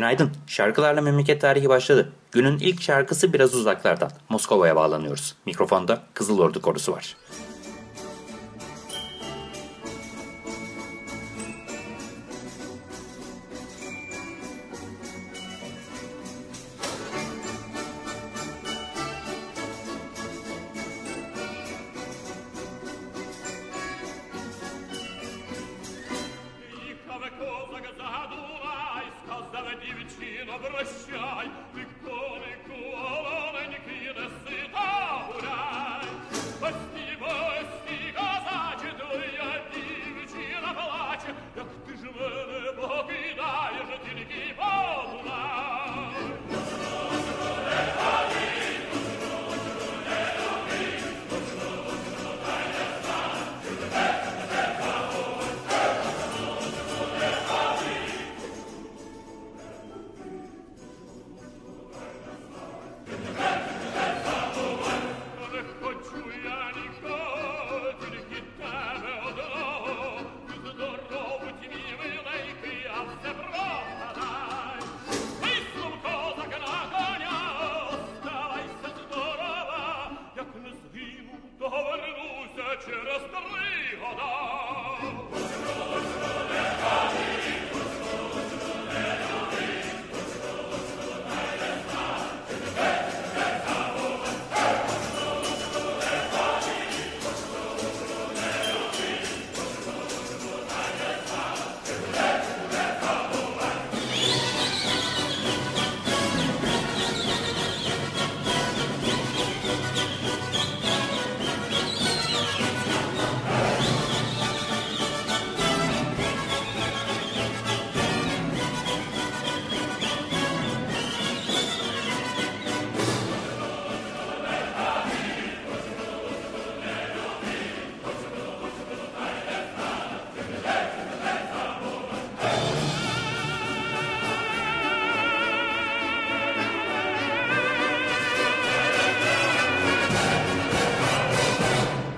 Günaydın. Şarkılarla memleket tarihi başladı. Günün ilk şarkısı biraz uzaklardan. Moskova'ya bağlanıyoruz. Mikrofonda Kızıl Ordu Korusu var.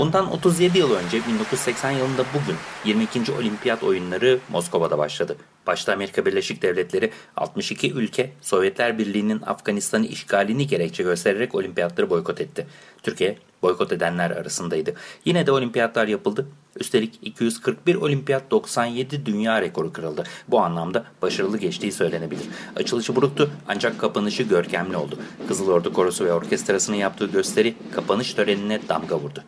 Bundan 37 yıl önce 1980 yılında bugün 22. Olimpiyat oyunları Moskova'da başladı. Başta Amerika Birleşik Devletleri 62 ülke Sovyetler Birliği'nin Afganistan'ı işgalini gerekçe göstererek olimpiyatları boykot etti. Türkiye boykot edenler arasındaydı. Yine de olimpiyatlar yapıldı. Üstelik 241 olimpiyat 97 dünya rekoru kırıldı. Bu anlamda başarılı geçtiği söylenebilir. Açılışı buruktu ancak kapanışı görkemli oldu. Kızıl Ordu Korosu ve Orkestrası'nın yaptığı gösteri kapanış törenine damga vurdu.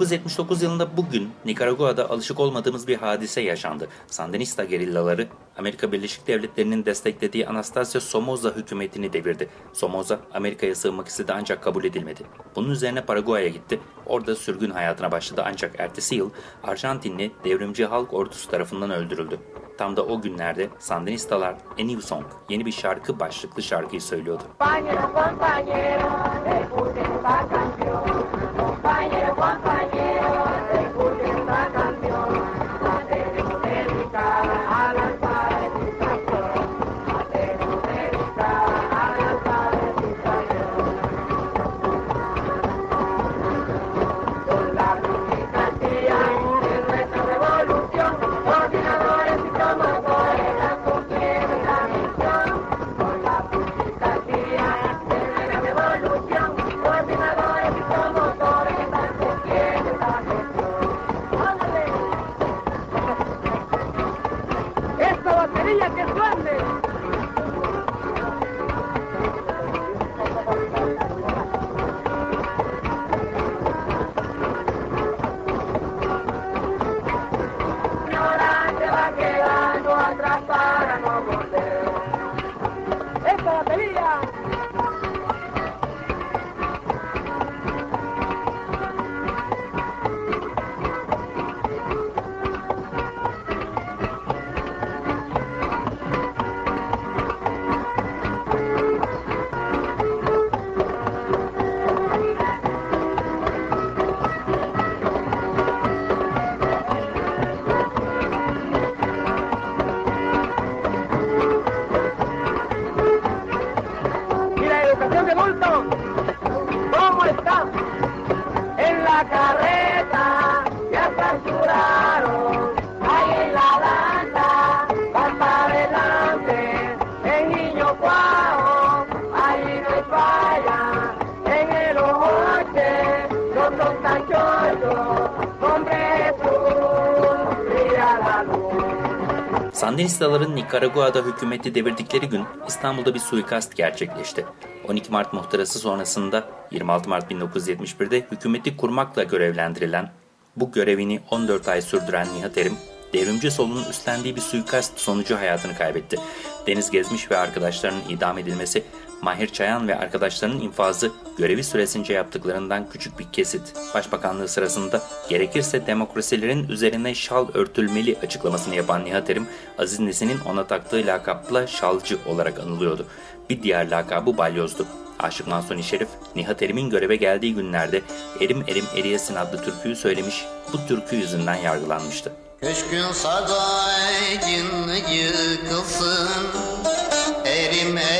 1979 yılında bugün Nikaragua'da alışık olmadığımız bir hadise yaşandı. Sandinista gerillaları Amerika Birleşik Devletleri'nin desteklediği Anastasia Somoza hükümetini devirdi. Somoza Amerika'ya sığınmak istedi ancak kabul edilmedi. Bunun üzerine Paraguay'a gitti. Orada sürgün hayatına başladı ancak ertesi yıl Arjantinli devrimci halk ordusu tarafından öldürüldü. Tam da o günlerde Sandinistalar A New Song, yeni bir şarkı başlıklı şarkıyı söylüyordu. Compañero, Sandinistaların Nikaragua'da hükümeti devirdikleri gün İstanbul'da bir suikast gerçekleşti. 12 Mart muhtırası sonrasında 26 Mart 1971'de hükümeti kurmakla görevlendirilen, bu görevini 14 ay sürdüren Nihat Erim, devrimci solunun üstlendiği bir suikast sonucu hayatını kaybetti. Deniz Gezmiş ve arkadaşlarının idam edilmesi Mahir Çayan ve arkadaşlarının infazı görevi süresince yaptıklarından küçük bir kesit. Başbakanlığı sırasında gerekirse demokrasilerin üzerine şal örtülmeli açıklamasını yapan Nihat Erim, Aziz Nesin'in ona taktığı lakapla şalcı olarak anılıyordu. Bir diğer lakabı balyozdu. Aşık Mansuni Şerif, Nihat Erim'in göreve geldiği günlerde Erim Erim Eriyesin adlı türküyü söylemiş, bu türkü yüzünden yargılanmıştı. Köşkün sarayın yıkılsın Erim erim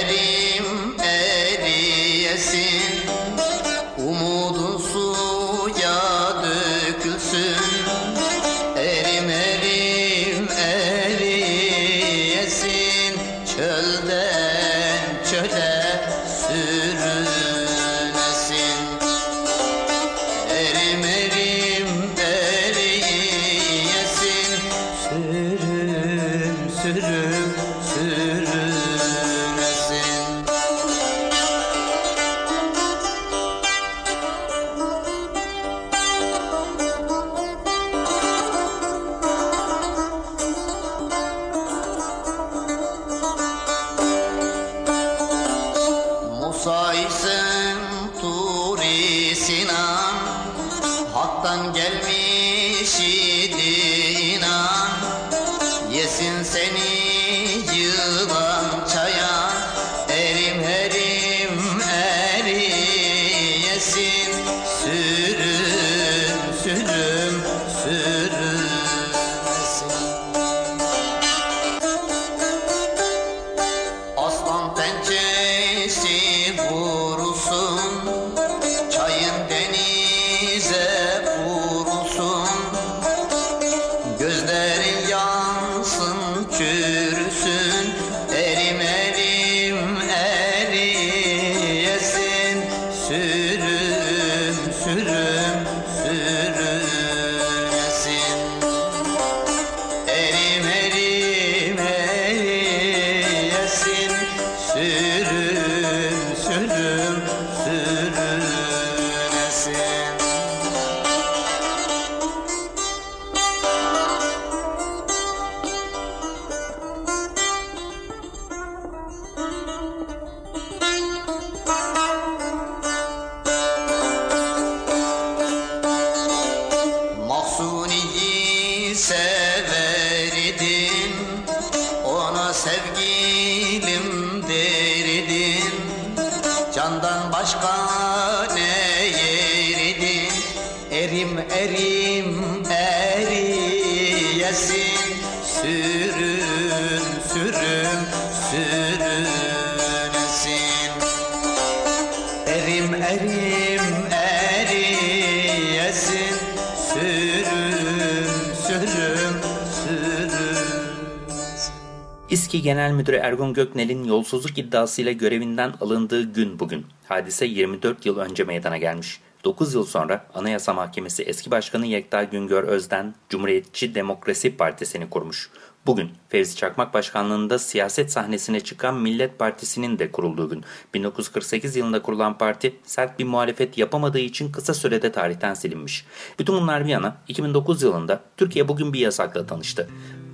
It's gone. İSKİ Genel Müdürü Ergun Göknel'in yolsuzluk iddiasıyla görevinden alındığı gün bugün. Hadise 24 yıl önce meydana gelmiş. 9 yıl sonra Anayasa Mahkemesi eski başkanı Yekta Güngör Özden Cumhuriyetçi Demokrasi Partisi'ni kurmuş. Bugün Fevzi Çakmak başkanlığında siyaset sahnesine çıkan Millet Partisi'nin de kurulduğu gün. 1948 yılında kurulan parti sert bir muhalefet yapamadığı için kısa sürede tarihten silinmiş. Bütün bunlar bir yana 2009 yılında Türkiye bugün bir yasakla tanıştı.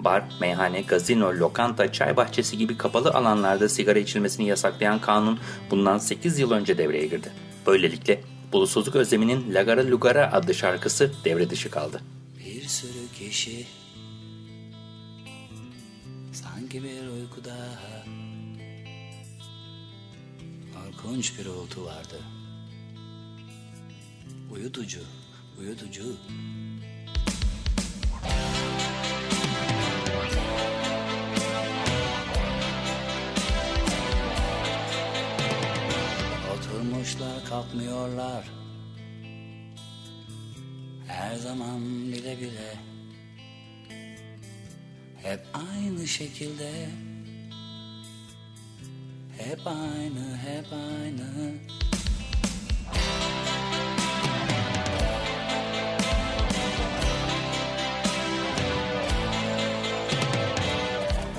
Bar, meyhane, gazino, lokanta, çay bahçesi gibi kapalı alanlarda sigara içilmesini yasaklayan kanun bundan 8 yıl önce devreye girdi. Böylelikle Bulutsuzluk Özlemi'nin Lagara Lugara adlı şarkısı devre dışı kaldı. Bir sürü kişi sanki bir uykuda korkunç uğultu vardı. Uyutucu, uyutucu. kalkmıyorlar Her zaman bile bile Hep aynı şekilde. Hep aynı, hep aynı.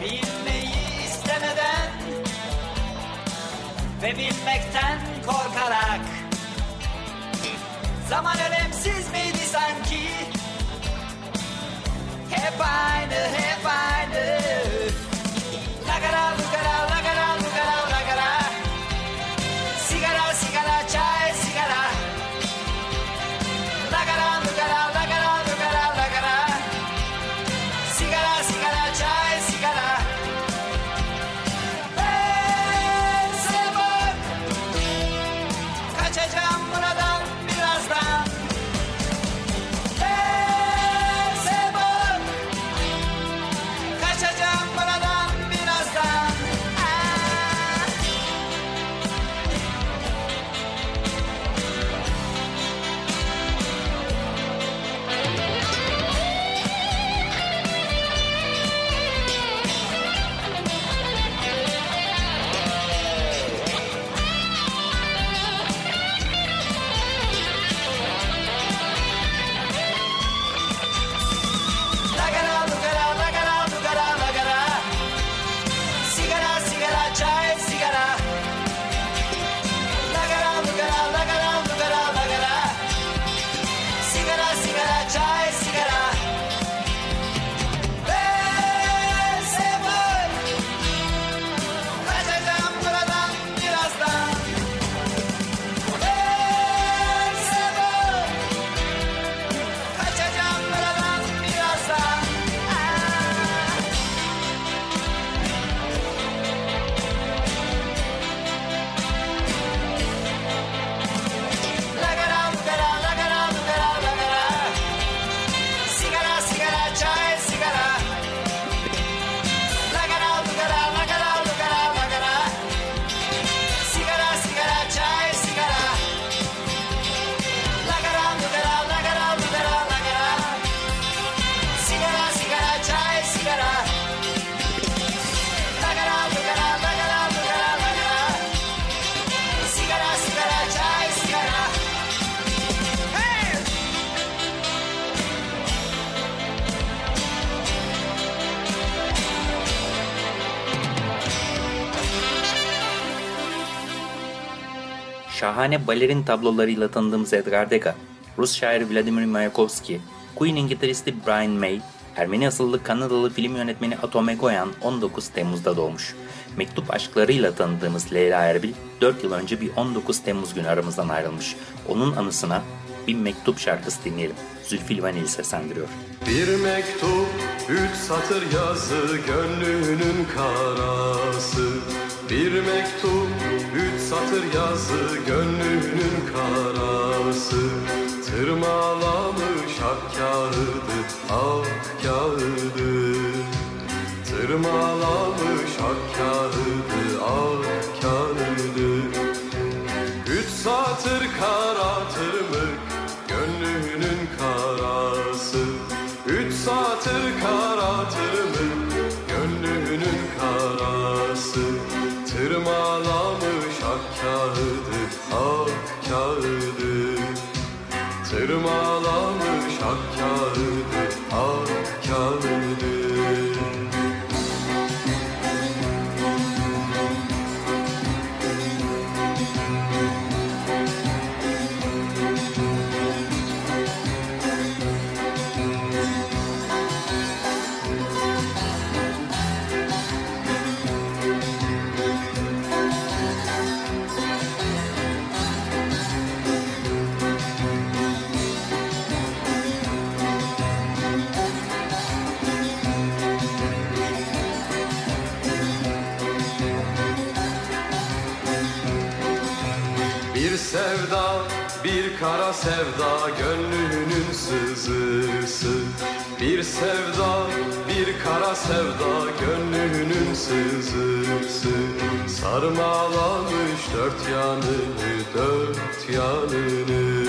Bilmeyi istemeden ve bilmekten korkarak. Zaman önemsiz miydi sanki? Hep aynı hep aynı Şahane balerin tablolarıyla tanıdığımız Edgar Degas, Rus şairi Vladimir Mayakovsky, Queen'in gitaristi Brian May, Ermeni asıllı Kanadalı film yönetmeni Atom Egoyan 19 Temmuz'da doğmuş. Mektup aşklarıyla tanıdığımız Leyla Erbil 4 yıl önce bir 19 Temmuz günü aramızdan ayrılmış. Onun anısına bir mektup şarkısı dinleyelim. Zülfü Livaneli seslendiriyor. Bir mektup, üç satır yazı, gönlünün karası. Bir mektup, üç satır yazı, gönlünün karası. Tırmalamış ak kağıdı, ak kağıdı. Tırmalamış ak kağıdı, ak kağıdı. Üç satır kara tırmık gönlünün karası Üç satır kara tırmık Tırmalamış ak kağıdı ak kağıdı. Tırmalamış ak kağıdı Bir sevda, bir kara sevda gönlünün sızısı. Bir sevda, bir kara sevda gönlünün sızısı. Sarmalamış dört yanını, dört yanını.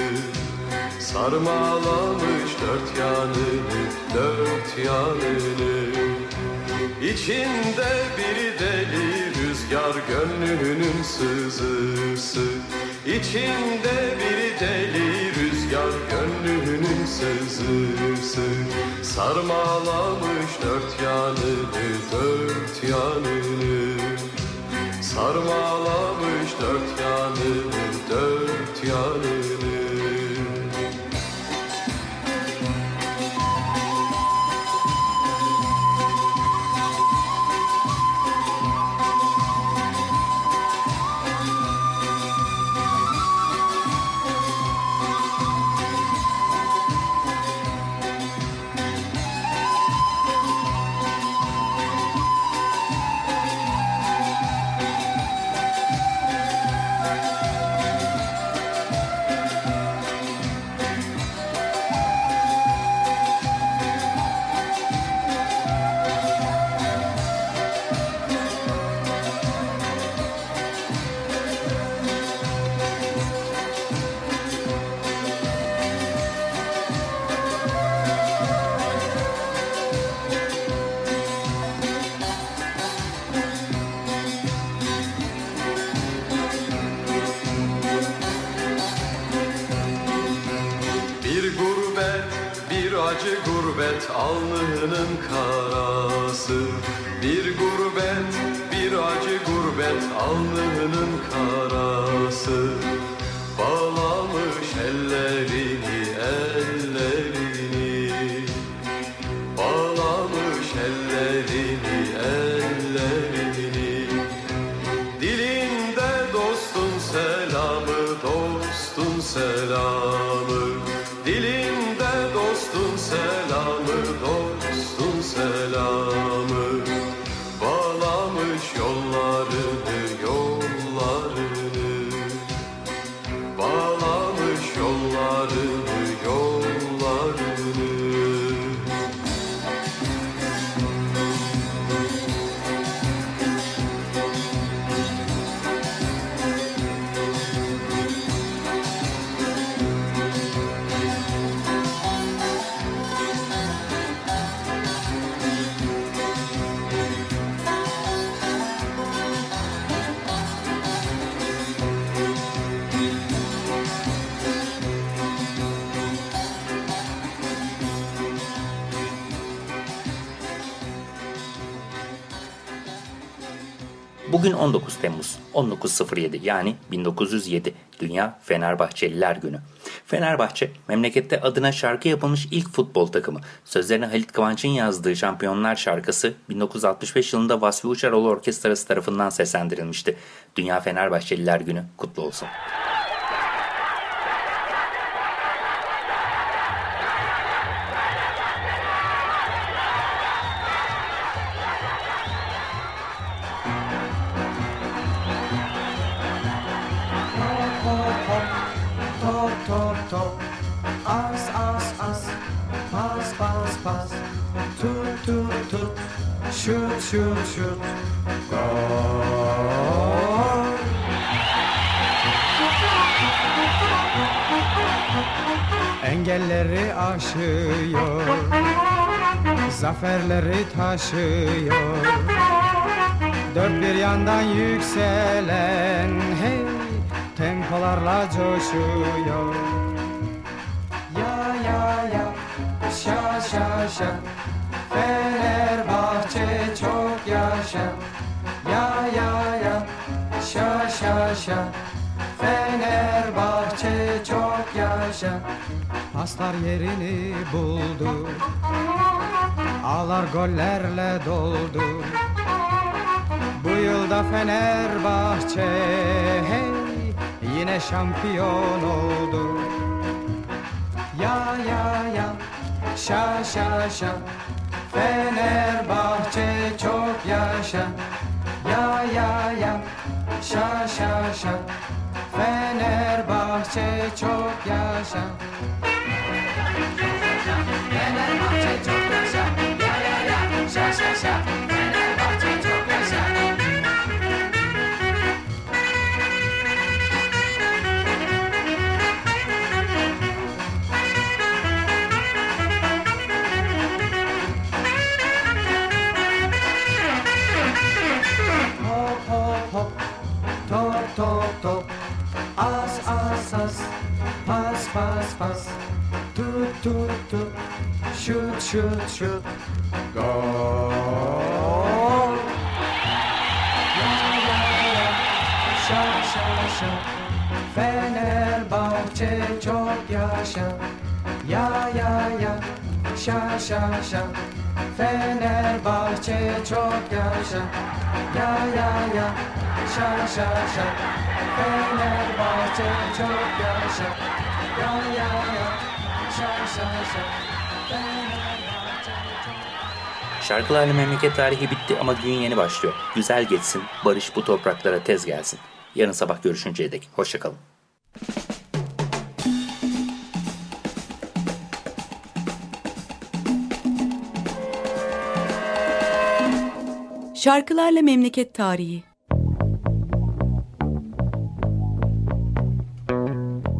Sarmalamış dört yanını, dört yanını. İçinde bir deli rüzgar gönlünün sızısı İçinde bir deli rüzgar gönlünün sızısı Sarmalamış dört yanını dört yanını. Sarmalamış dört alnının Bugün 19 Temmuz 1907 yani 1907 Dünya Fenerbahçeliler Günü. Fenerbahçe memlekette adına şarkı yapılmış ilk futbol takımı. Sözlerini Halit Kıvanç'ın yazdığı Şampiyonlar şarkısı 1965 yılında Vasfi Uçaroğlu Orkestrası tarafından seslendirilmişti. Dünya Fenerbahçeliler Günü kutlu olsun. Shoot. Gol. Engelleri aşıyor. Zaferleri taşıyor. Dört bir yandan yükselen hey tempolarla coşuyor. Ya ya ya şa şa şa Fenerbahçe çok yaşa. Ya ya ya şa şa şa Fenerbahçe çok yaşa. Paslar yerini buldu. Ağlar gollerle doldu. Bu yılda Fenerbahçe hey yine şampiyon oldu. Ya ya ya şa şa şa Fenerbahçe çok yaşa. Ya ya ya şa şa şa Fenerbahçe çok yaşa. Fenerbahçe çok yaşa. Ya ya ya şa şa şa Pas Tut tut tut Shoot shoot shoot. Gol Ya ya ya Şa şa şa Fenerbahçe çok yaşa. Ya ya ya. Şa şa şa. Fenerbahçe çok yaşa. Ya ya ya. Şa şa şa. Fenerbahçe çok yaşa Şarkılarla memleket tarihi bitti ama gün yeni başlıyor. Güzel geçsin, barış bu topraklara tez gelsin. Yarın sabah görüşünceye dek. Hoşçakalın. Şarkılarla Memleket Tarihi